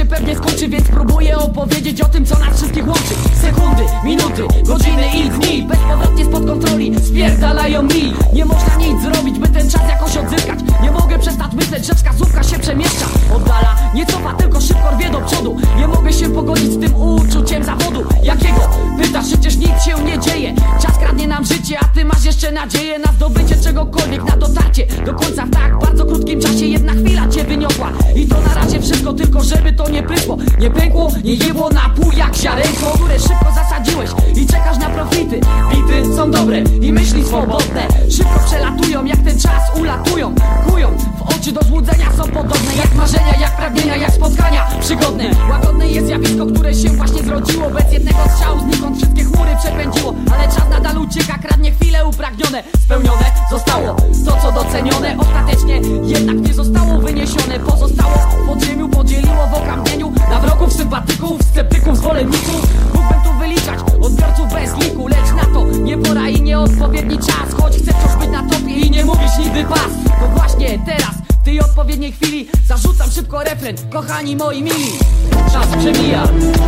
się pewnie skończy, więc próbuję opowiedzieć o tym, co nas wszystkich łączy. Sekundy, minuty, godziny i dni. Bezpowrotnie spod kontroli spierdalają mi. Nie można nic zrobić, by ten czas jakoś odzyskać Nie mogę przestać myśleć, że wskazówka się przemieszcza. Oddala, nie cofa, tylko szybko rwie do przodu. Nie mogę się pogodzić z tym uczuciem zawodu. Jakiego? Pytasz, przecież nic się nie dzieje. Czas kradnie nam życie, a ty masz jeszcze nadzieję na zdobycie czegokolwiek. Nie jebło pół jak ziarenko Które szybko zasadziłeś. I czekasz na profity. Bity są dobre i myśli swobodne. Szybko przelatują, jak ten czas ulatują. Kują, w oczy do złudzenia są podobne Jak marzenia, jak pragnienia, jak spotkania przygodne. Łagodne jest zjawisko, które się właśnie zrodziło. Bez jednego strzału znikąd wszystkie chmury przepędziło. Ale czas nadal ucieka, kradnie chwile upragnione. Spełnione zostało to co docenione sympatyków, sceptyków, zwolenników. Mógłbym tu wyliczać odbiorców bez liku Lecz na to nie pora i nieodpowiedni czas. Choć chcę wciąż być na topie i nie mówisz nigdy pas To właśnie teraz w tej odpowiedniej chwili Zarzucam szybko refren, kochani moi mili. Czas przemija,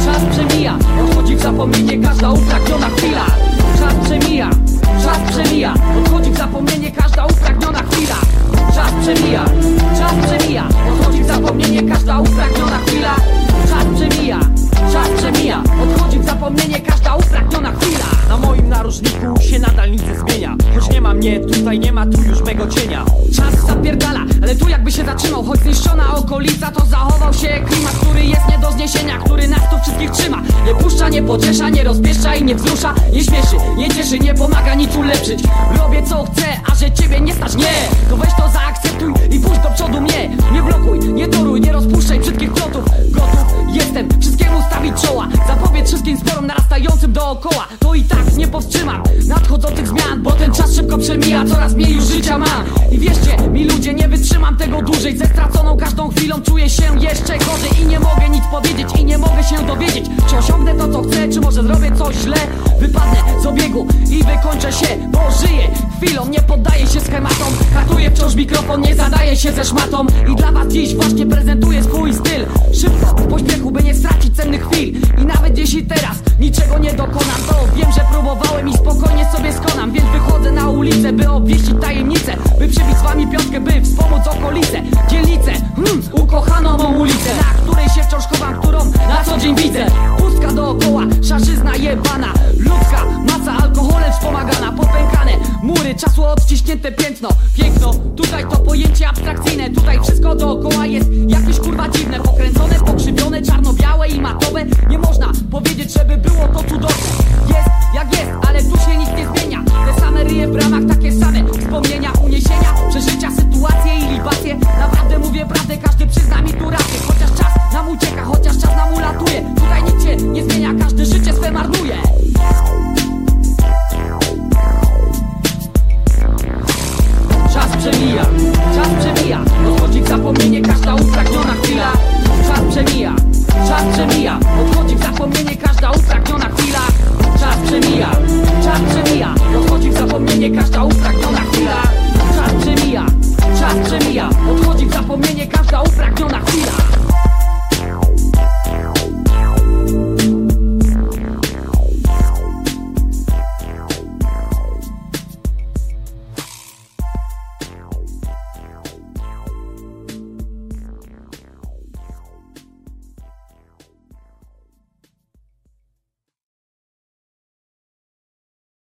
czas przemija Odchodzi w zapomnienie każda upragniona chwila. Czas przemija, czas przemija Odchodzi w zapomnienie każda upragniona cienia. Czas zapierdala, ale tu jakby się zatrzymał Choć zniszczona okolica, to zachował się klimat Który jest nie do zniesienia, który nas tu wszystkich trzyma. Nie puszcza, nie pociesza, nie rozpieszcza i nie wzrusza Nie śmieszy, nie cieszy, nie pomaga nic ulepszyć. Robię co chcę, a że ciebie nie stać, nie. To weź to zaakceptuj i pójdź do przodu mnie. Nie blokuj, nie toruj, nie rozpuszczaj brzydkich plotów. Gotów jestem wszystkiemu stawić czoła. Zapowiedz wszystkim sporom narastającym dookoła. To i tak nie powstrzymam szybko przemija, coraz mniej już życia mam I wierzcie mi ludzie, nie wytrzymam tego dłużej. Ze straconą każdą chwilą czuję się jeszcze gorzej. I nie mogę nic powiedzieć i nie mogę się dowiedzieć Czy osiągnę to co chcę, czy może zrobię coś źle. Wypadnę z obiegu i wykończę się Bo żyję chwilą, nie poddaję się schematom. Katuję wciąż mikrofon, nie zadaję się ze szmatą. I dla was dziś właśnie prezentuję swój styl. Szybko, w pośpiechu, by nie stracić cennych chwil. I nawet jeśli teraz niczego nie dokonam To wiem, że próbowałem i spokojnie sobie skonam. Więc wychodzę na ulicę, by obwieścić tajemnicę By przybić z wami piątkę, by wspomóc okolice Dzielnicę, hmm, ukochaną mą ulicę Na której się wciąż chowam, którą na co dzień widzę. Pustka dookoła, szarzyzna jebana Ludzka masa alkoholem wspomagana Popękane mury, czasu odciśnięte piętno Piękno, tutaj to pojęcie abstrakcyjne Tutaj wszystko dookoła jest przemija, czas przemija Odchodzi w zapomnienie każda upragniona chwila. Czas przemija, czas przemija Odchodzi w zapomnienie